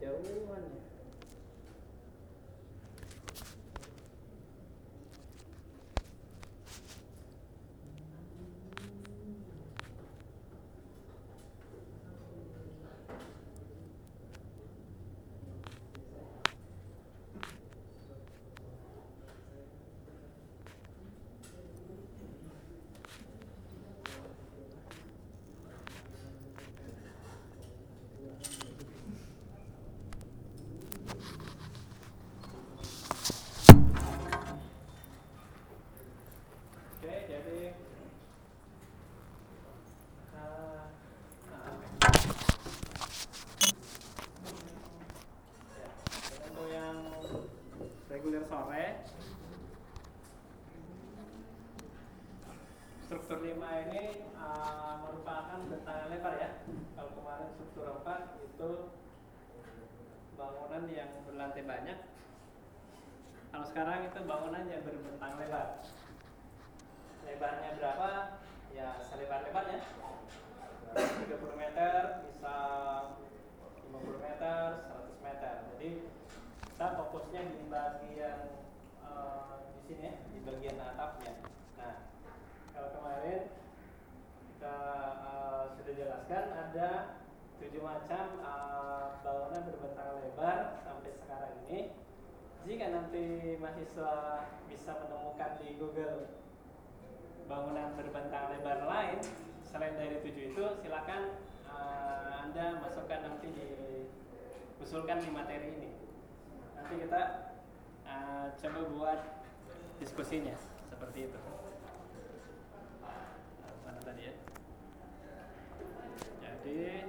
kejauhan ya. Oke, jadi eh, nah, ya, jadi untuk yang reguler sore. Struktur 5 ini eh, merupakan bentangan lebar ya. Kalau kemarin struktur 4 itu bangunan yang berlantai banyak. Kalau sekarang itu bangunan yang berbentang lebar. Lebarnya berapa? Ya selebar-lebarnya 30 meter bisa 50 meter 100 meter. Jadi kita fokusnya di bagian eh, di sini ya di bagian atapnya. Nah kalau kemarin kita eh, sudah jelaskan ada tujuh macam eh, bangunan berbentang lebar sampai sekarang ini. Jika nanti mahasiswa bisa menemukan di Google bangunan berbentang lebar lain selain dari tujuh itu silakan eh, anda masukkan nanti di usulkan di materi ini nanti kita eh, coba buat diskusinya seperti itu. Mana tadi ya? Jadi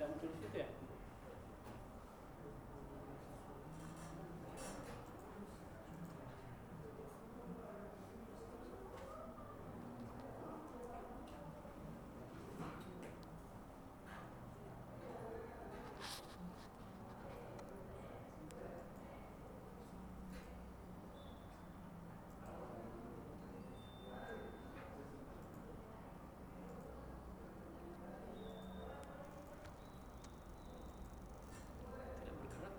dalam tulis itu ya tidak bergerak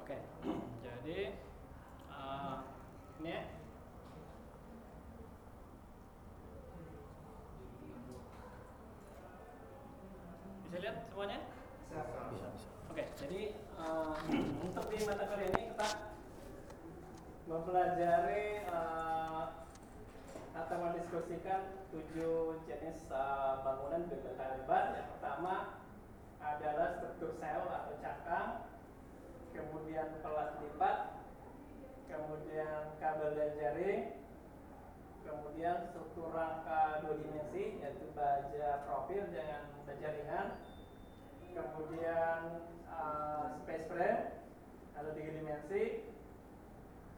Oke, jadi eh, ini ya. Bisa lihat semuanya? Bisa, bisa. Oke, jadi eh, untuk di mata kuliah ini kita mempelajari eh, atau mendiskusikan tujuh jenis eh, bangunan berbentang lebar. Yang pertama adalah struktur sel atau cakang, kemudian pelat lipat, kemudian kabel dan jaring, kemudian struktur rangka dua dimensi yaitu baja profil dengan baja ringan, kemudian uh, space frame ada tiga dimensi,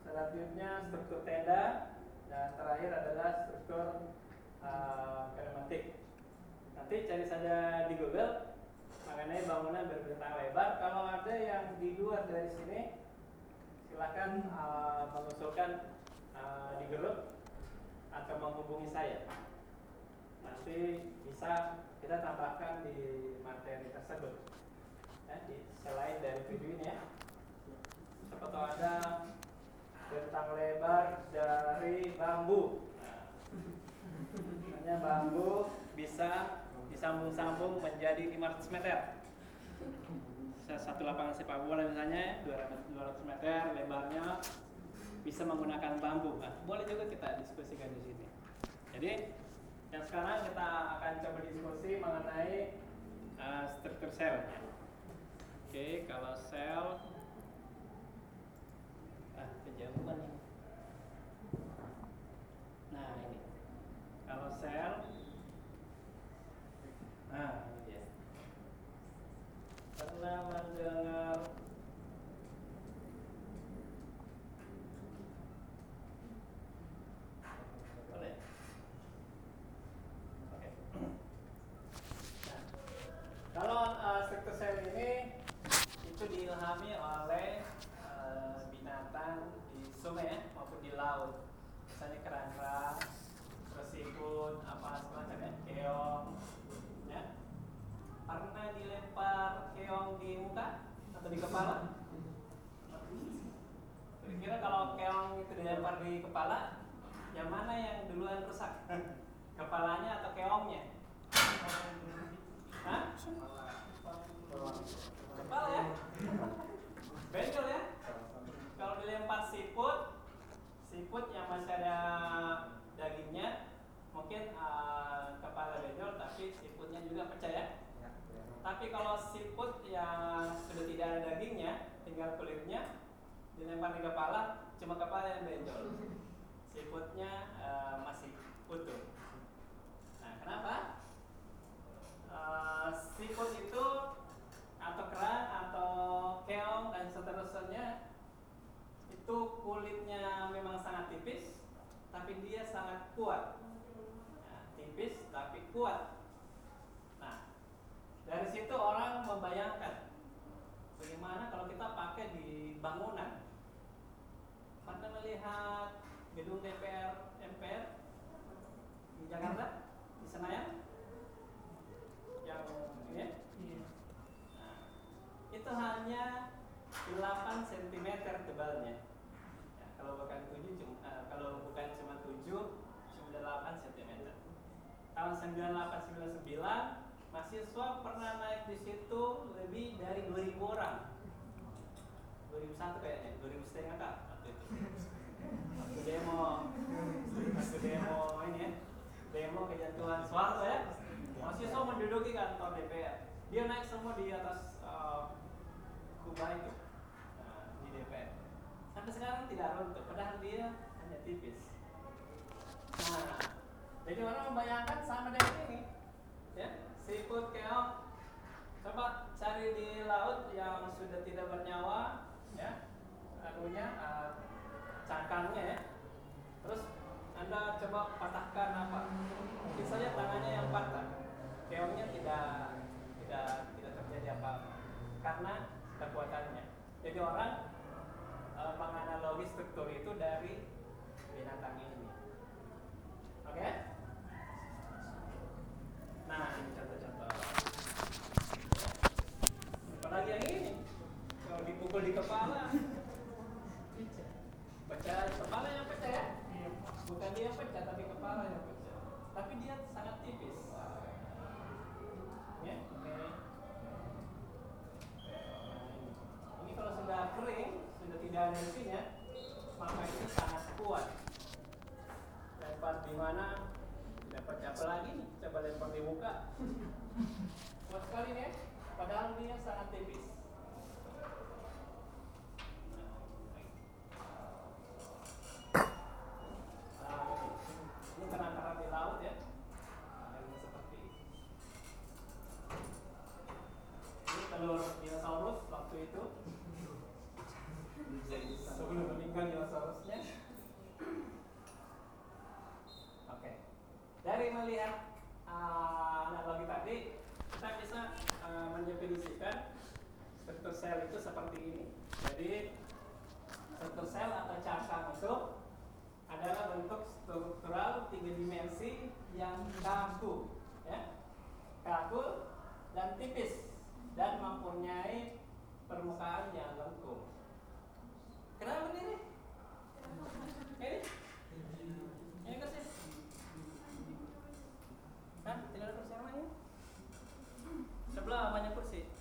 selanjutnya struktur tenda dan terakhir adalah struktur uh, pneumatik. Nanti cari saja di Google mengenai bangunan berbentang lebar. Kalau ada yang di luar dari sini, silakan uh, mengusulkan uh, di grup atau menghubungi saya. Nanti bisa kita tambahkan di materi tersebut. Ya, selain dari video ini ya. Ada bentang lebar dari bambu. Hanya bambu bisa disambung-sambung menjadi 500 meter. Sa- Satu lapangan sepak bola misalnya 200, 200 meter lebarnya bisa menggunakan bambu. Nah, boleh juga kita diskusikan di sini. Jadi yang sekarang kita akan coba diskusi mengenai uh, struktur selnya. Oke, kalau sel ah kejauhan. Nah ini kalau sel, nah ini dia. Pernah mendengar boleh laut misalnya kerangka terus siput apa semacamnya keong ya pernah dilempar keong di muka atau di kepala? Kira-kira kalau keong itu dilempar di kepala yang mana yang duluan rusak? Kepalanya atau keongnya? Hah? kepala ya? Benjol ya? Kalau dilempar siput siput yang masih ada dagingnya mungkin uh, kepala benjol tapi siputnya juga pecah ya tapi kalau siput yang sudah tidak ada dagingnya tinggal kulitnya dilempar di kepala cuma kepala yang benjol. Siputnya uh, masih utuh. Nah kenapa? Uh, siput itu atau kerang atau keong dan seterusnya itu kulitnya memang sangat tipis tapi dia sangat kuat. Nah, tipis tapi kuat dari situ orang membayangkan bagaimana kalau kita pakai di bangunan? Pernah melihat gedung DPR MPR di Jakarta di Senayan? Yang ini ya? Nah, itu hanya 8 cm tebalnya ya, kalau bukan 7 cuma, uh, kalau bukan cuma 7 cuma 8 cm tahun 9899 mahasiswa pernah naik di situ lebih dari 2000 orang. 2001 kayaknya 2000 setengah kak waktu itu. Waktu demo. Waktu demo ini ya. Demo kejatuhan Soeharto ya. Mahasiswa menduduki kantor DPR dia naik semua di atas uh, kubah itu uh, di DPR sampai sekarang tidak runtuh padahal dia hanya tipis. Nah jadi orang membayangkan sama dengan ini ya siput keong coba cari di laut yang sudah tidak bernyawa ya. Anunya uh, cangkangnya ya. Terus anda coba patahkan apa? Mungkin saja tangannya yang patah. Keongnya tidak tidak tidak terjadi apa-apa. Karena kekuatannya. Jadi orang uh, menganalogi struktur itu dari binatang ini oke okay? nah ini contoh-contoh apalagi yang ini kalau dipukul di kepala pecah kepala yang pecah ya bukan dia yang pecah tapi kepala yang pecah tapi dia sangat tipis ya oke ini kalau sudah kering sudah tidak ada isinya maka itu sangat kuat lempar di mana dapat apa lagi coba lempar di muka kuat sekali nih ya padahal dia sangat tipis Nah, ini kerang-kerang di laut ya Ini seperti ini Ini telur dinosaurus waktu itu Sebelum meninggal dinosaurusnya Oke Dari melihat uh, analogi tadi Kita bisa uh, mendefinisikan struktur sel itu seperti ini Jadi struktur sel atau cangkang itu adalah bentuk struktural tiga dimensi yang kaku, ya, kaku dan tipis dan mempunyai permukaan yang lengkung. Kenapa ini? Ini? amanhã é por si.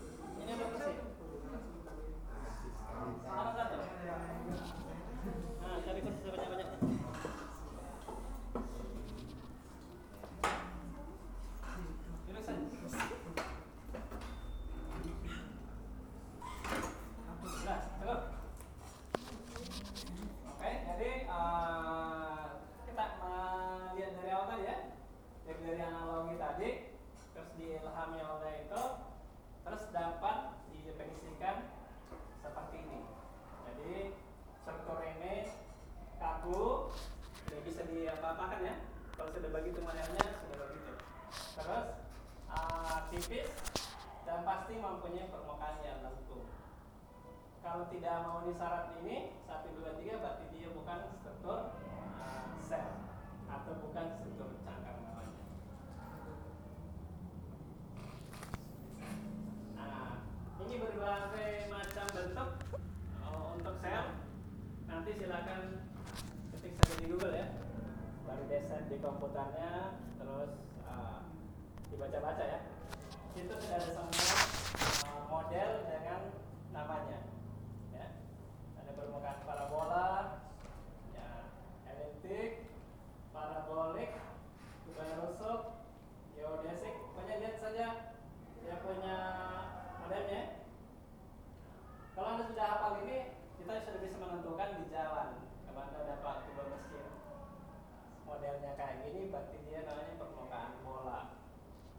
Modelnya kayak gini, berarti dia namanya permukaan bola.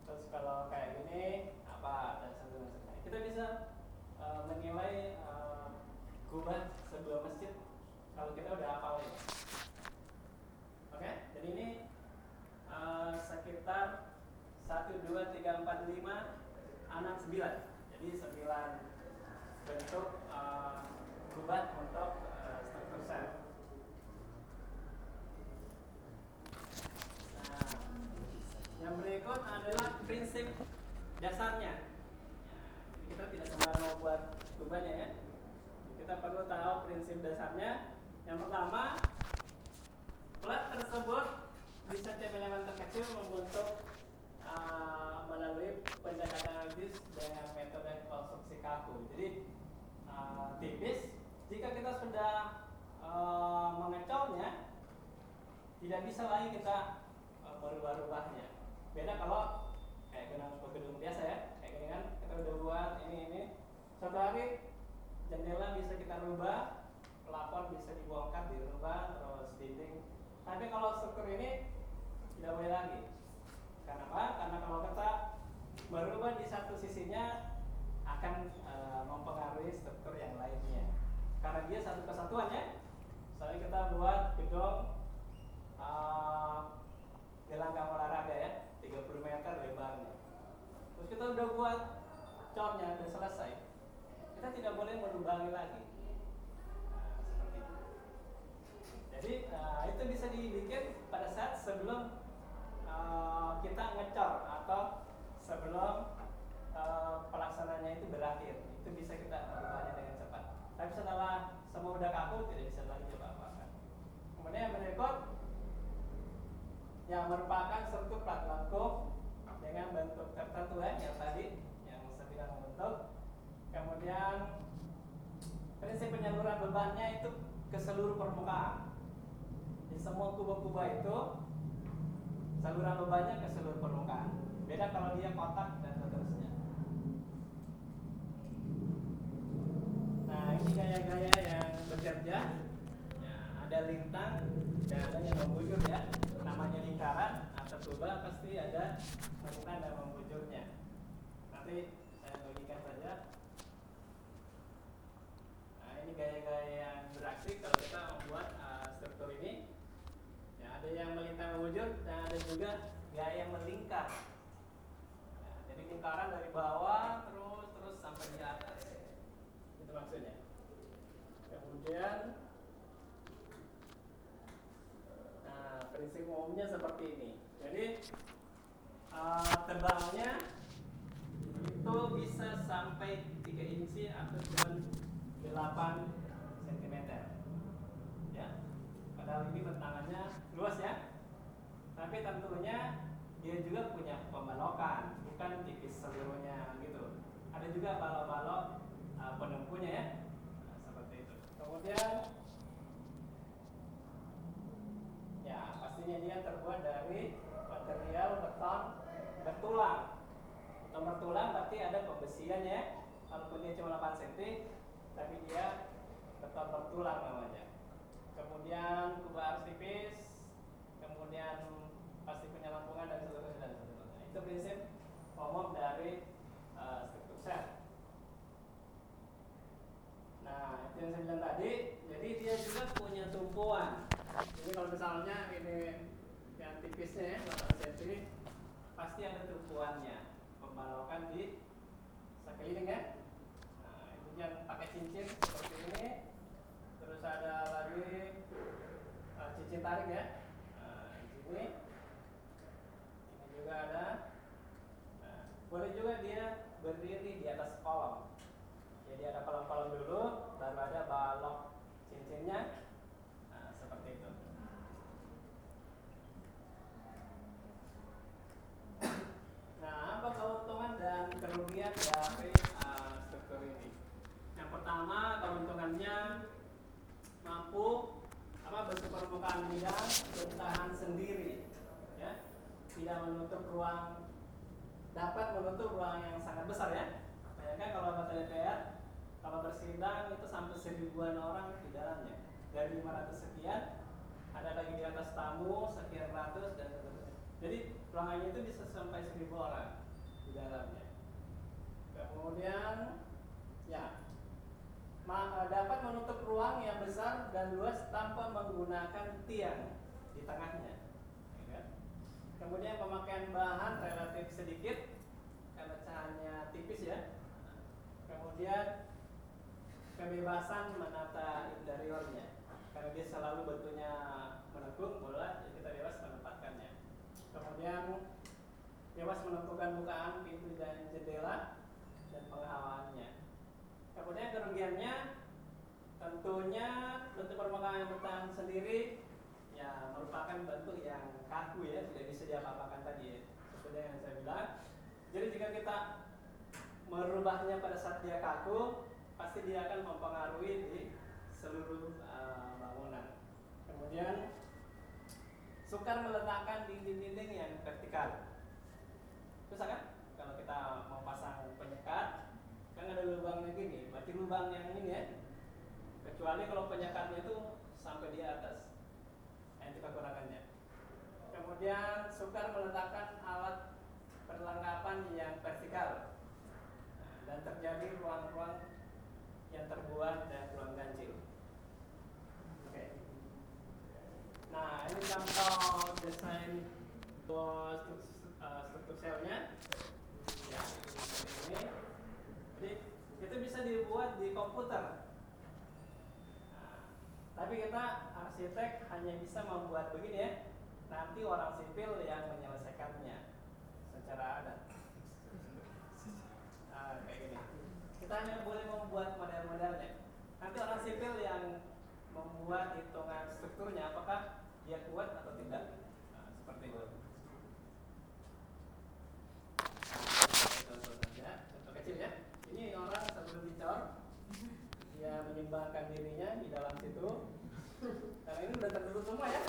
Terus kalau kayak gini, apa dan seterusnya. Kita bisa uh, menilai uh, kubah sebuah masjid kalau kita udah hafal ini. Oke, jadi ini uh, sekitar 1, 2, 3, 4, 5, 6, 9 Jadi 9 bentuk uh, kubah untuk uh, struktur sel. Nah, yang berikut adalah prinsip dasarnya. Ya, kita tidak sembarang membuat kubahnya ya. Kita perlu tahu prinsip dasarnya. Yang pertama, plat tersebut bisa elemen terkecil membentuk uh, melalui pendekatan analisis dengan metode konstruksi kaku. Jadi uh, tipis, jika kita sudah uh, tidak bisa lagi kita uh, merubah-rubahnya. Beda kalau kayak gedung gedung biasa ya, kayak gini kan, kita udah buat ini ini. Suatu hari jendela bisa kita rubah, pelapon bisa dibongkar, dirubah, terus dinding. Tapi kalau struktur ini tidak boleh lagi. Karena apa? Karena kalau kita merubah di satu sisinya akan e, mempengaruhi struktur yang lainnya. Karena dia satu kesatuan ya. Misalnya kita buat gedung e, gelanggang olahraga ya, 30 meter lebarnya. Terus kita udah buat cornya udah selesai. Kita tidak boleh merubangi lagi. Nah. Jadi uh, itu bisa dibikin pada saat sebelum uh, kita ngecor atau sebelum uh, pelaksananya itu berakhir. Itu bisa kita merubahnya dengan cepat. Tapi setelah semua udah kaku tidak bisa lagi coba apa-apa. Kemudian yang berikut yang merupakan struktur plat lengkung dengan bentuk tertentu ya, yang tadi yang sembilan bentuk. Kemudian prinsip penyaluran bebannya itu ke seluruh permukaan. Di semua kubah-kubah itu saluran bebannya ke seluruh permukaan. Beda kalau dia kotak dan seterusnya. Nah ini gaya-gaya yang bekerja. Ya, ada lintang dan ada yang membujur ya. Namanya lingkaran atau kubah pasti ada lintang dan membujurnya. Nanti saya bagikan saja. Nah ini gaya-gaya yang beraksi kalau kita membuat uh, struktur ini ya, ada yang melintang membujur dan ada juga gaya yang melingkar ya, jadi lingkaran dari bawah terus terus sampai di atas itu maksudnya kemudian nah prinsip umumnya seperti ini. Jadi uh, tebalnya itu bisa sampai 3 inci atau cuma 8 cm ya. Padahal ini bentangannya luas ya. Tapi tentunya dia juga punya pembalokan bukan tipis seluruhnya gitu. Ada juga balok-balok uh, penempuhnya ya. Nah, seperti itu. Kemudian ya pastinya dia terbuat dari material beton bertulang. Beton bertulang berarti ada pembesian ya. Walaupun dia cuma 8 cm tapi dia beton bertulang namanya. Kemudian kubah tipis kemudian pasti punya dan seterusnya dan seterusnya. Itu prinsip umum dari uh, struktur sel. Nah itu yang saya bilang tadi. Jadi dia juga punya tumpuan jadi kalau misalnya ini yang tipisnya ya, 8 cm, pasti ada tumpuannya, pembalokan di sekeliling ya. Nah, itu yang pakai cincin seperti ini, terus ada lagi uh, cincin tarik ya. Nah, ini. ini juga ada. Nah, boleh juga dia berdiri di atas kolom. Jadi ada kolom-kolom dulu, baru ada balok cincinnya, dalamnya mampu apa bentuk permukaan dia bertahan sendiri ya. Tidak menutup ruang dapat menutup ruang yang sangat besar ya. Bayangkan kalau anggota DPR kalau bersidang itu sampai seribuan orang di dalamnya dari 500 sekian ada lagi di atas tamu sekian ratus dan seterusnya. Jadi ruangannya itu bisa sampai seribu orang di dalamnya kemudian ya dapat menutup ruang yang besar dan luas tanpa menggunakan tiang di tengahnya. Ya kan? Kemudian pemakaian bahan relatif sedikit karena cahayanya tipis ya. Kemudian kebebasan menata interiornya karena dia selalu bentuknya menekuk bola kita bebas menempatkannya. Kemudian bebas menentukan bukaan pintu dan jendela dan penghawaannya. Kemudian kerugiannya tentunya bentuk permukaan bertahan sendiri ya merupakan bentuk yang kaku ya tidak bisa diapa-apakan tadi ya seperti yang saya bilang. Jadi jika kita merubahnya pada saat dia kaku pasti dia akan mempengaruhi di seluruh uh, bangunan. Kemudian sukar meletakkan dinding-dinding yang vertikal. Susah kan? Kalau kita mau pasang penyekat kan ada lubangnya gini berarti lubang yang ini ya. Kecuali kalau penyekatnya itu sampai di atas nah, itu kekurangannya kemudian sukar meletakkan alat perlengkapan yang vertikal. Dan terjadi ruang-ruang yang terbuat dan ruang ganjil. Oke. Nah ini contoh desain struktur, uh, struktur selnya. Ya ini itu bisa dibuat di komputer. Nah, tapi kita arsitek hanya bisa membuat begini ya. Nanti orang sipil yang menyelesaikannya secara adat. Nah, kayak gini. Kita hanya boleh membuat model-modelnya. Nanti orang sipil yang membuat hitungan strukturnya apakah dia kuat atau tidak. Nah, seperti itu. Nah, contoh saja, contoh kecil ya ini orang sebelum dicor dia menyembahkan dirinya di dalam situ. Karena ini udah tertutup semua ya.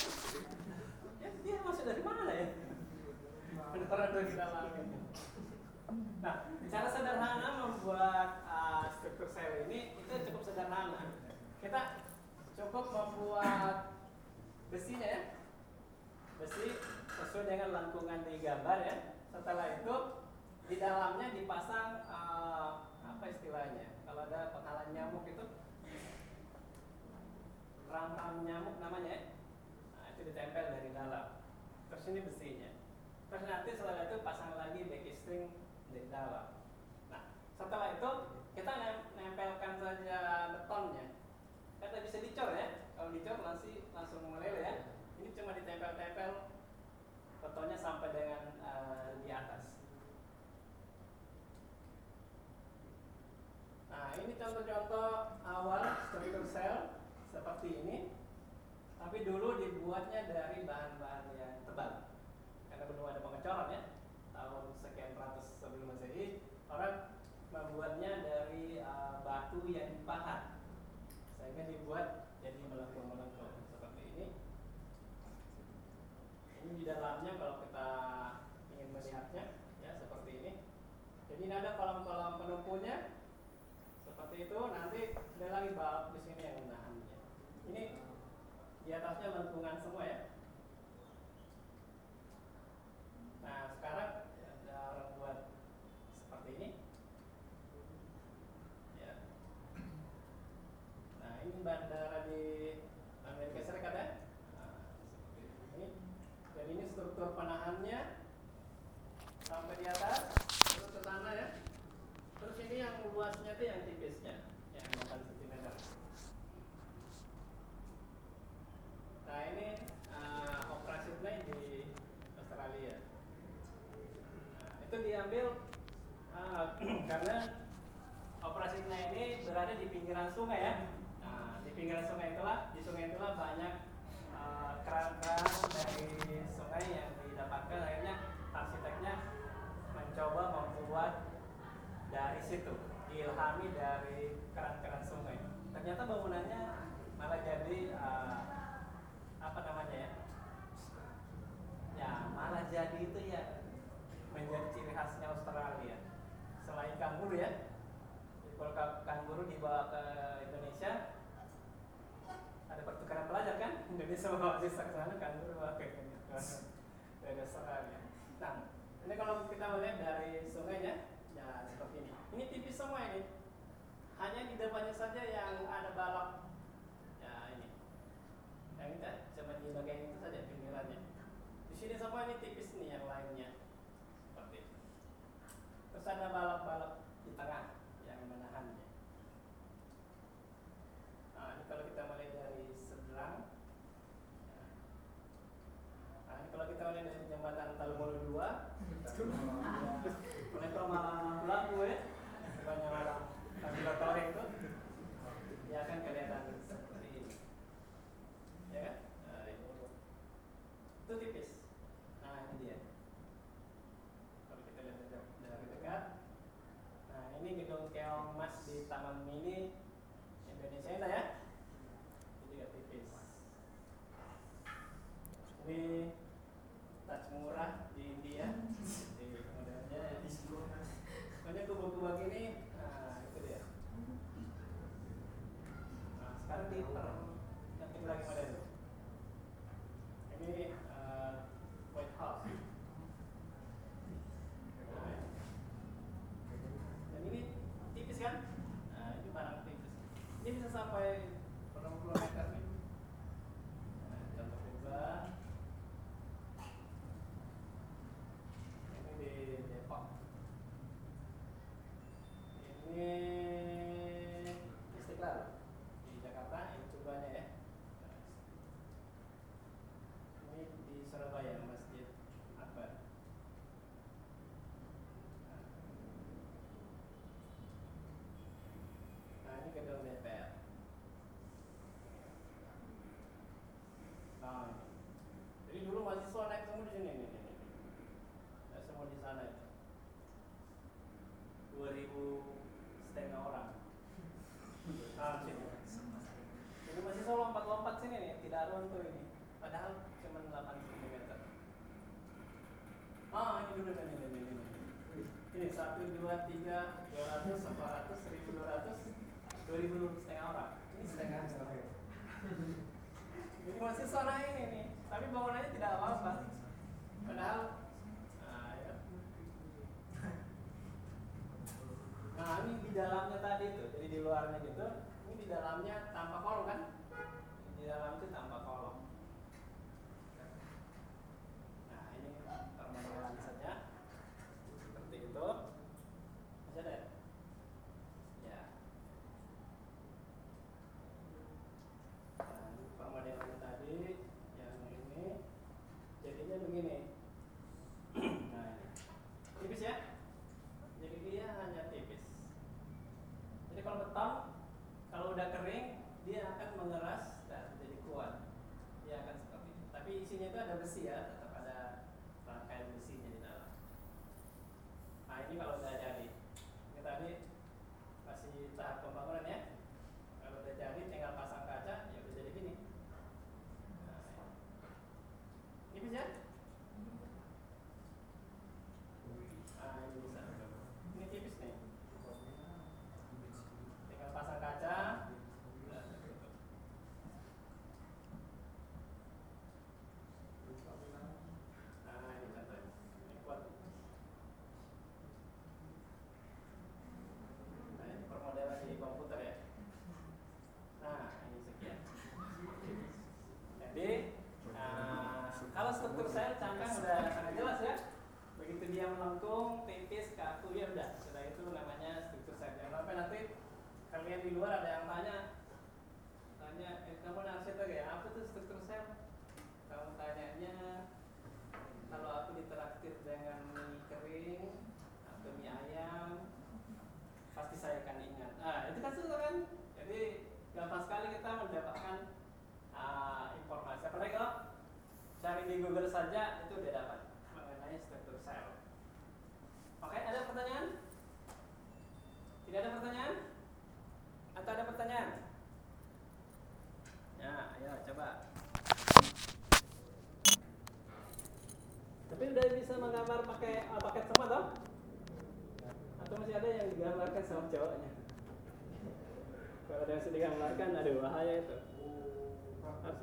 Ya dia masuk dari mana ya? Beneran dari dalam. Nah cara sederhana membuat uh, struktur sel ini itu cukup sederhana. Kita cukup membuat besinya ya. Besi sesuai dengan lengkungan di gambar ya. Setelah itu di dalamnya dipasang uh, apa istilahnya? Kalau ada penghalang nyamuk itu ram-ram nyamuk namanya. Nah, itu ditempel dari dalam. Terus ini besinya. Terus nanti setelah itu pasang lagi back string di dalam. Nah, setelah itu kita nempelkan saja betonnya. Kita bisa dicor ya. Kalau dicor nanti langsung meleleh ya. Ini cuma ditempel-tempel betonnya sampai dengan uh, di atas. Nah, ini contoh-contoh awal struktur sel seperti ini. Tapi dulu dibuatnya dari bahan-bahan yang tebal. Karena belum ada pengecoran ya. Tahun sekian ratus sebelum Masehi, orang membuatnya dari uh, batu yang dipahat. Sehingga dibuat jadi melengkung-melengkung seperti ini. Ini di dalamnya kalau kita ingin melihatnya ya seperti ini. Jadi ini ada kolom-kolom penumpunya seperti itu nanti ada lagi bab di sini yang ini atasnya lengkungan semua ya menjadi ciri khasnya Australia. Selain kanguru ya ekor kalau kanguru dibawa ke Indonesia ada pertukaran pelajar kan? Indonesia bawa sisa ke sana kanguru bawa ke Indonesia dari Australia. Nah ini kalau kita melihat dari sungainya nah seperti ini. Ini tipis semua ini. Hanya di depannya saja yang ada balok. ya ini. Yang kita ya, cuma di bagian itu saja pinggirannya sini sama ini tipis nih yang lainnya. Seperti. Terus ada balap-balap di tengah. sama memilih Indonesia ya jadi tipis. Jadi daruan tuh ini. Padahal cuma 8 cm ah ini dulu kan ini ini ini. Ini satu dua tiga dua ratus empat ratus seribu dua ratus dua ribu setengah orang. Ini setengah setengah ini masih zona ini nih tapi bangunannya tidak apa apa padahal nah, ya. nah ini di dalamnya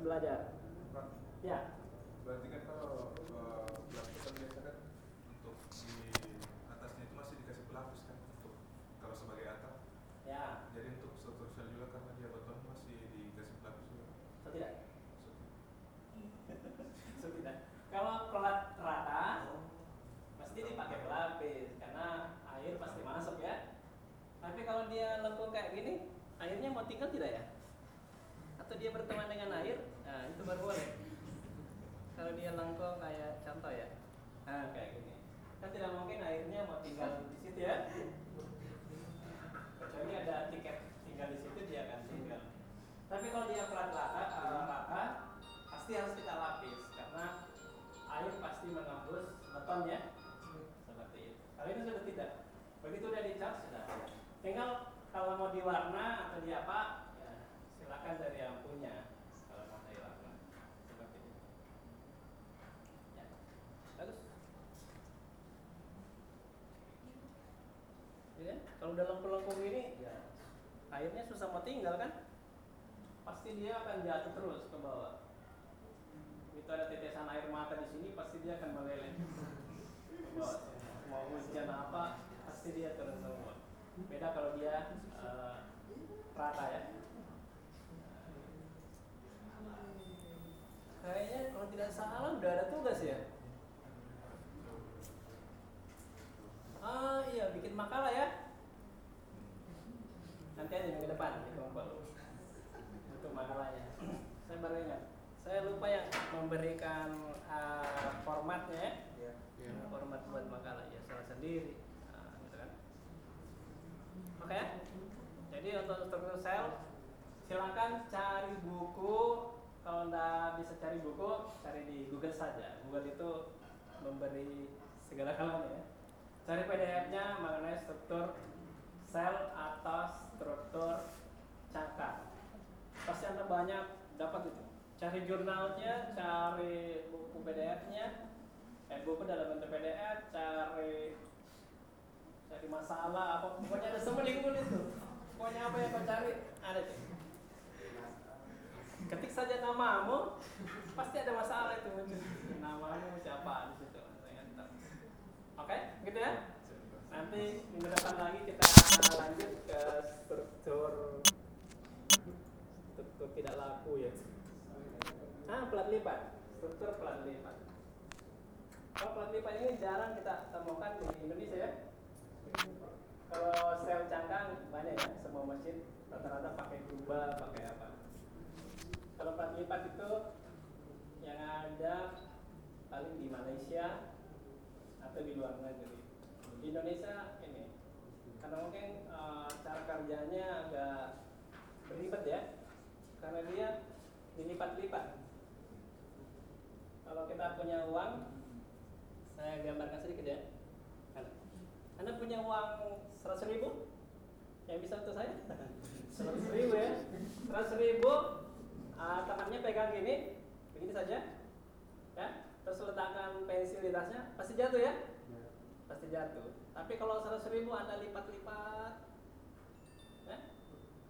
belajar. Pak, ya. Berarti kan kalau eh, pelapisan biasa kan untuk di atasnya itu masih dikasih pelapis kan untuk kalau sebagai atap. Ya. Jadi untuk struktural juga karena dia beton masih dikasih pelapis juga. Setidak. Setidak. Kalau pelat rata pasti dipakai pelapis karena air pasti masuk ya. Tapi kalau dia lengkung kayak gini, airnya mau tinggal tidak ya? Atau dia berteman dengan air? Nah, itu baru boleh. Kalau dia lengkung kayak contoh ya, nah kayak gini, kan tidak mungkin airnya mau tinggal di situ ya. Kecuali ada tiket tinggal di situ dia akan tinggal. Tapi kalau dia pelat rata, eh, pasti harus kita lapis karena air pasti menembus beton ya. Seperti itu. Kalau ini sudah tidak. Begitu udah dicas sudah. Tinggal kalau mau diwarna atau di apa, ya, silakan dari yang punya. Kalau mau diwarna seperti itu. Ya. Bagus. Ya, kalau udah lengkung-lengkung ini, ya, airnya susah mau tinggal kan? Pasti dia akan jatuh terus ke bawah. Itu ada tetesan air mata di sini, pasti dia akan meleleh ke bawah. sini. Mau hujan apa, pasti dia turun semua. Beda kalau dia eh, rata ya. Kayaknya kalau tidak salah udah ada tugas ya. Ah iya bikin makalah ya. Nanti aja minggu depan dikumpul untuk makalahnya. Saya baru ingat. Saya lupa ya memberikan ah, formatnya ya. Format buat makalah ya salah sendiri. Nah, gitu kan. Oke ya. Jadi untuk struktur sel silakan cari buku kalau anda bisa cari buku cari di Google saja Google itu memberi segala kalanya ya cari PDF-nya mengenai struktur sel atau struktur cangkang pasti anda banyak dapat itu. Cari jurnalnya cari buku PDF-nya eh buku dalam bentuk PDF cari cari masalah apa pokoknya ada semua di Google itu. Pokoknya apa yang kau cari ada tuh ketik saja namamu pasti ada masalah itu. Muncul namamu siapa? Di situ oke gitu ya nanti minggu depan lagi kita lanjut ke struktur struktur tidak laku ya. Ah pelat lipat. Struktur pelat lipat. Kalau pelat lipat ini jarang kita temukan di Indonesia ya. Kalau sel cangkang banyak ya semua mesin rata-rata pakai tuba pakai apa. Kalau plat lipat itu yang ada paling di Malaysia atau di luar negeri. Di Indonesia ini karena mungkin eh, cara kerjanya agak berlipat ya, karena dia dilipat-lipat. Kalau kita punya uang, saya gambarkan sedikit ya. Anda punya uang 100 ribu, yang bisa untuk saya? 100 ribu ya, 100 ribu Ah, tangannya pegang gini, begini saja, ya. Terus letakkan pensil di tasnya, pasti jatuh ya? Pasti jatuh. Tapi kalau 100 ribu anda lipat-lipat, ya,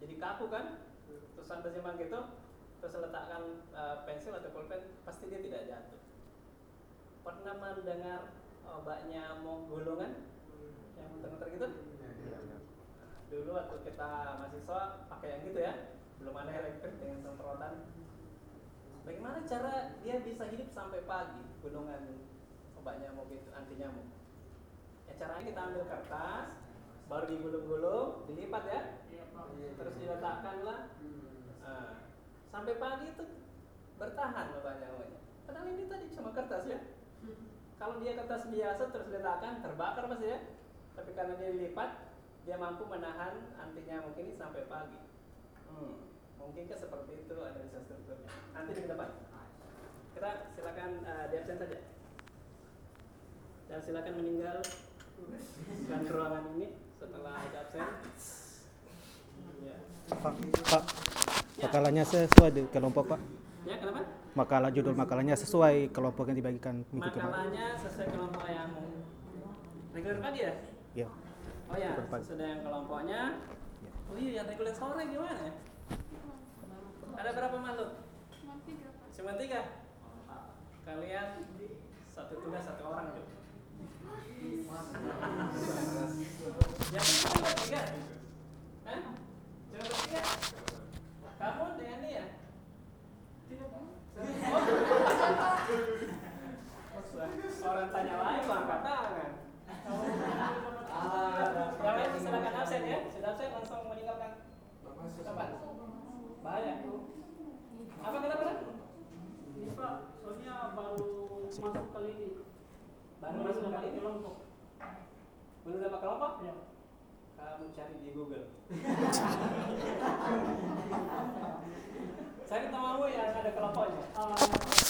jadi kaku kan? Terus anda simpan gitu, terus letakkan eh, pensil atau pulpen, pasti dia tidak jatuh. Pernah mendengar obatnya mau gulungan? Yang muter-muter gitu? Dulu waktu kita mahasiswa pakai yang gitu ya belum ada elektrik dengan semprotan. Bagaimana cara dia bisa hidup sampai pagi gunungan obat nyamuk itu anti nyamuk? Ya caranya kita ambil kertas, baru digulung-gulung, dilipat ya, terus diletakkan lah. Nah, sampai pagi itu bertahan obat nyamuknya. Padahal ini tadi cuma kertas ya. Kalau dia kertas biasa terus diletakkan terbakar pasti ya. Tapi karena dia dilipat, dia mampu menahan anti nyamuk ini sampai pagi. Hmm. Mungkinkah seperti itu analisa strukturnya? Nanti di depan. Kita silakan uh, di absen saja. Dan silakan meninggal dan ruangan ini setelah ada absen. Ya. Pak, Pak, Ya. makalahnya sesuai di kelompok Pak. ya, kenapa? Makalah judul makalahnya sesuai kelompok yang dibagikan minggu kemarin. Makalahnya sesuai kelompok yang reguler pagi ya? Ya. Oh ya, sesuai yang kelompoknya. Oh iya, yang reguler sore gimana ya? Ada berapa makhluk? Cuma tiga. kalian satu tugas satu orang tuh. Yang cuma bertiga. Hah? Bertiga. Kamu? Oh. Orang tanya lain. Yang lain silakan absen ya. Sudah absen langsung meninggalkan. Bahaya. Apa kenapa? Ini Pak, soalnya baru masuk kali ini. Baru masuk kali ini. kelompok. Belum dapat kelompok? Ya. Kamu cari di Google. Cari namamu yang ada kelompoknya. Ah,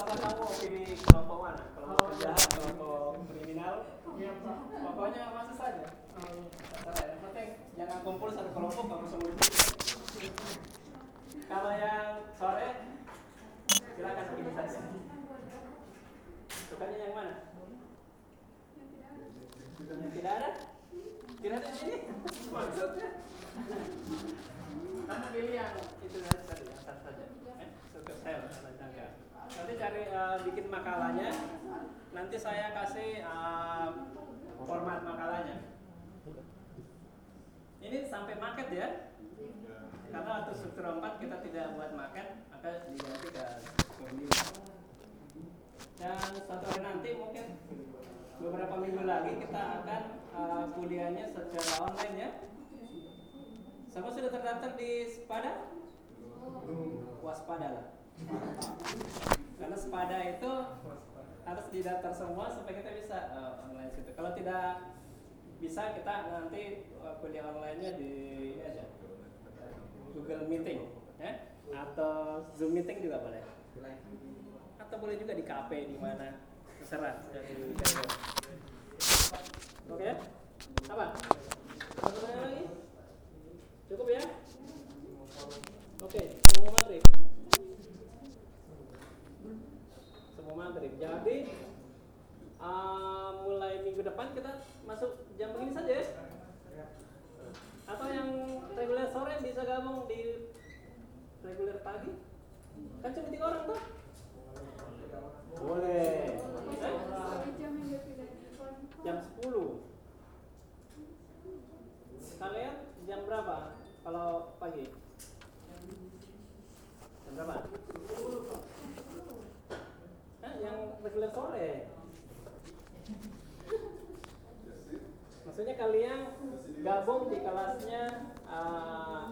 Apakah kamu pilih kelompok mana? Kelompok penjahat, kelompok kriminal? iya Pak. Pokoknya masuk saja. Iya. Terserah, yang penting jangan kumpul satu kelompok kamu semua. Kalau yang sore, silakan pilih saja. Sukanya yang mana? Tidak ada? Tidak ada di sini? Maksudnya? Kamu pilih yang itu tadi, yang satu saja. Eh, Suka karena jangka. Nanti cari eh, bikin makalahnya. Nanti saya kasih eh, format makalahnya. Ini sampai market ya. Karena untuk struktur 4 kita tidak buat market, maka diganti ke. Dan suatu hari nanti mungkin beberapa minggu lagi kita akan uh, kuliahnya secara online ya. Semua sudah terdaftar di Spada? Waspadalah. Karena Spada itu harus didaftar semua supaya kita bisa uh, online situ. Kalau tidak bisa kita nanti uh, kuliah online-nya di aja Google Meeting ya atau Zoom Meeting juga boleh atau boleh juga di kafe di mana terserah oke apa? Pertanyaan lagi cukup ya? Oke semua maghrib semua maghrib jadi uh, mulai minggu depan kita masuk jam begini saja ya. Atau yang reguler sore bisa gabung di reguler pagi? Kan cuma tiga orang tuh boleh. Jam 10. Kalian jam berapa kalau pagi? Jam berapa? Hah, yang reguler sore. Maksudnya kalian gabung di kelasnya uh,